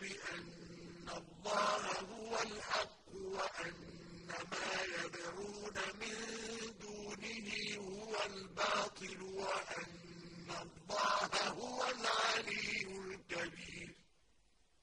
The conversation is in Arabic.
بأن الله هو الحق وأن ما يدعون من دونه هو الباطل وأن الله هو العليم.